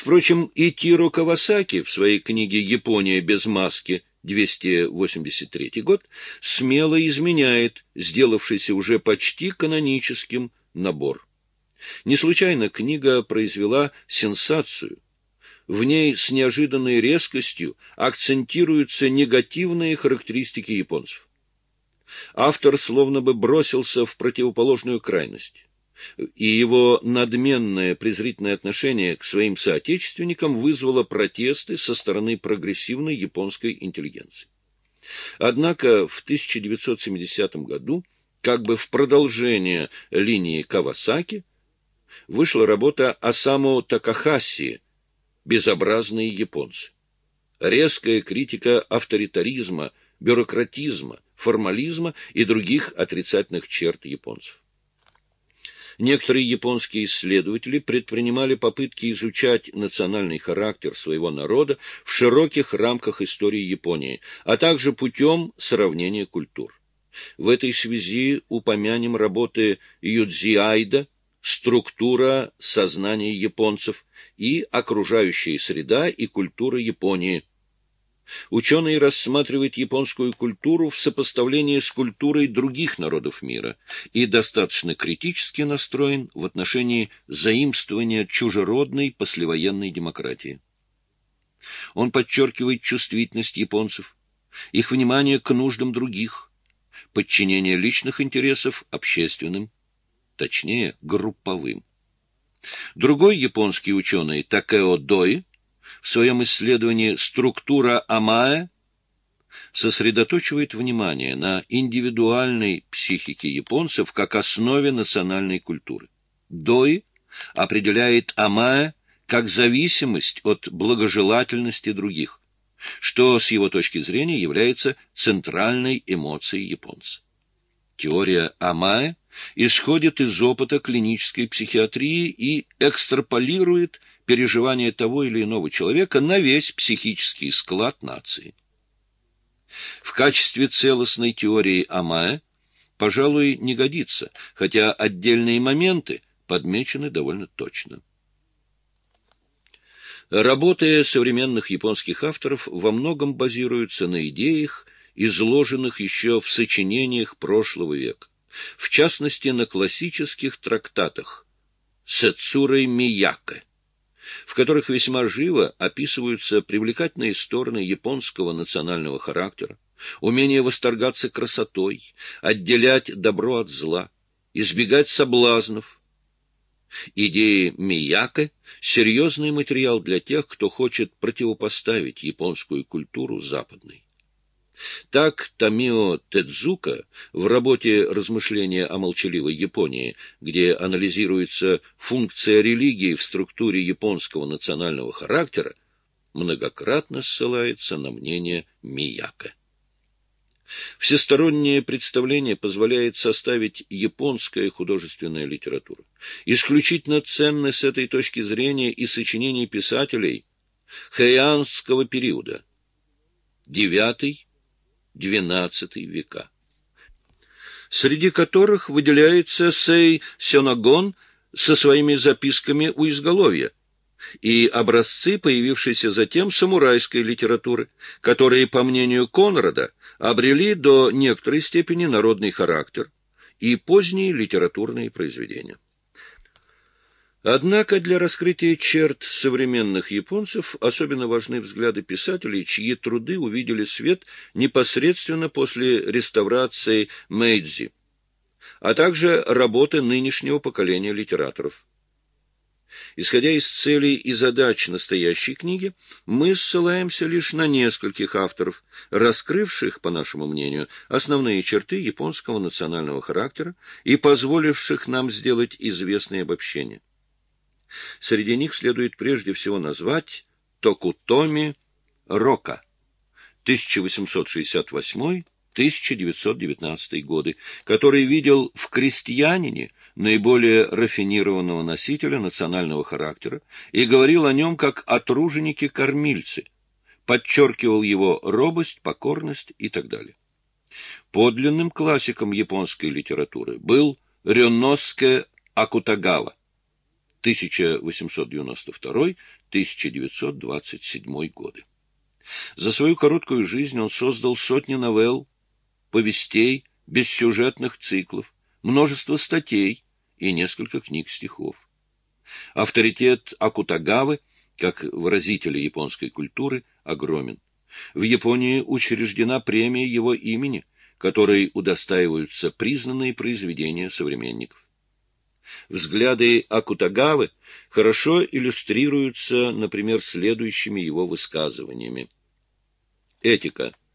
Впрочем, и Тиро Кавасаки в своей книге «Япония без маски» 283 год смело изменяет сделавшийся уже почти каноническим набор. Не случайно книга произвела сенсацию. В ней с неожиданной резкостью акцентируются негативные характеристики японцев. Автор словно бы бросился в противоположную крайность и его надменное презрительное отношение к своим соотечественникам вызвало протесты со стороны прогрессивной японской интеллигенции. Однако в 1970 году, как бы в продолжение линии Кавасаки, вышла работа Осаму Такахаси «Безобразные японцы». Резкая критика авторитаризма, бюрократизма, формализма и других отрицательных черт японцев. Некоторые японские исследователи предпринимали попытки изучать национальный характер своего народа в широких рамках истории Японии, а также путем сравнения культур. В этой связи упомянем работы Юдзиайда «Структура сознания японцев» и «Окружающая среда и культура Японии», Ученый рассматривает японскую культуру в сопоставлении с культурой других народов мира и достаточно критически настроен в отношении заимствования чужеродной послевоенной демократии. Он подчеркивает чувствительность японцев, их внимание к нуждам других, подчинение личных интересов общественным, точнее, групповым. Другой японский ученый Такео Дой в своем исследовании «Структура Амая» сосредоточивает внимание на индивидуальной психике японцев как основе национальной культуры. Дой определяет Амая как зависимость от благожелательности других, что с его точки зрения является центральной эмоцией японца. Теория Амая исходит из опыта клинической психиатрии и экстраполирует переживания того или иного человека на весь психический склад нации. В качестве целостной теории Амая, пожалуй, не годится, хотя отдельные моменты подмечены довольно точно. Работы современных японских авторов во многом базируются на идеях, изложенных еще в сочинениях прошлого века, в частности, на классических трактатах Сэцурой Мияке в которых весьма живо описываются привлекательные стороны японского национального характера, умение восторгаться красотой, отделять добро от зла, избегать соблазнов. Идеи Мияка — серьезный материал для тех, кто хочет противопоставить японскую культуру западной. Так Тамио Тедзука в работе «Размышления о молчаливой Японии», где анализируется функция религии в структуре японского национального характера, многократно ссылается на мнение Мияка. Всестороннее представление позволяет составить японская художественная литература. Исключительно ценны с этой точки зрения и сочинения писателей хэйанского периода. Девятый XII века, среди которых выделяется Сей Сёнагон со своими записками у изголовья и образцы, появившиеся затем самурайской литературы, которые, по мнению Конрада, обрели до некоторой степени народный характер и поздние литературные произведения. Однако для раскрытия черт современных японцев особенно важны взгляды писателей, чьи труды увидели свет непосредственно после реставрации Мэйдзи, а также работы нынешнего поколения литераторов. Исходя из целей и задач настоящей книги, мы ссылаемся лишь на нескольких авторов, раскрывших, по нашему мнению, основные черты японского национального характера и позволивших нам сделать известные обобщения. Среди них следует прежде всего назвать Токутоми Рока 1868-1919 годы, который видел в крестьянине наиболее рафинированного носителя национального характера и говорил о нем как о труженике-кормильце, подчеркивал его робость, покорность и так далее. Подлинным классиком японской литературы был Рёноске Акутагава, 1892-1927 годы. За свою короткую жизнь он создал сотни новелл, повестей, бессюжетных циклов, множество статей и несколько книг стихов. Авторитет Акутагавы, как выразителя японской культуры, огромен. В Японии учреждена премия его имени, которой удостаиваются признанные произведения современников. Взгляды Акутагавы хорошо иллюстрируются, например, следующими его высказываниями. Этика –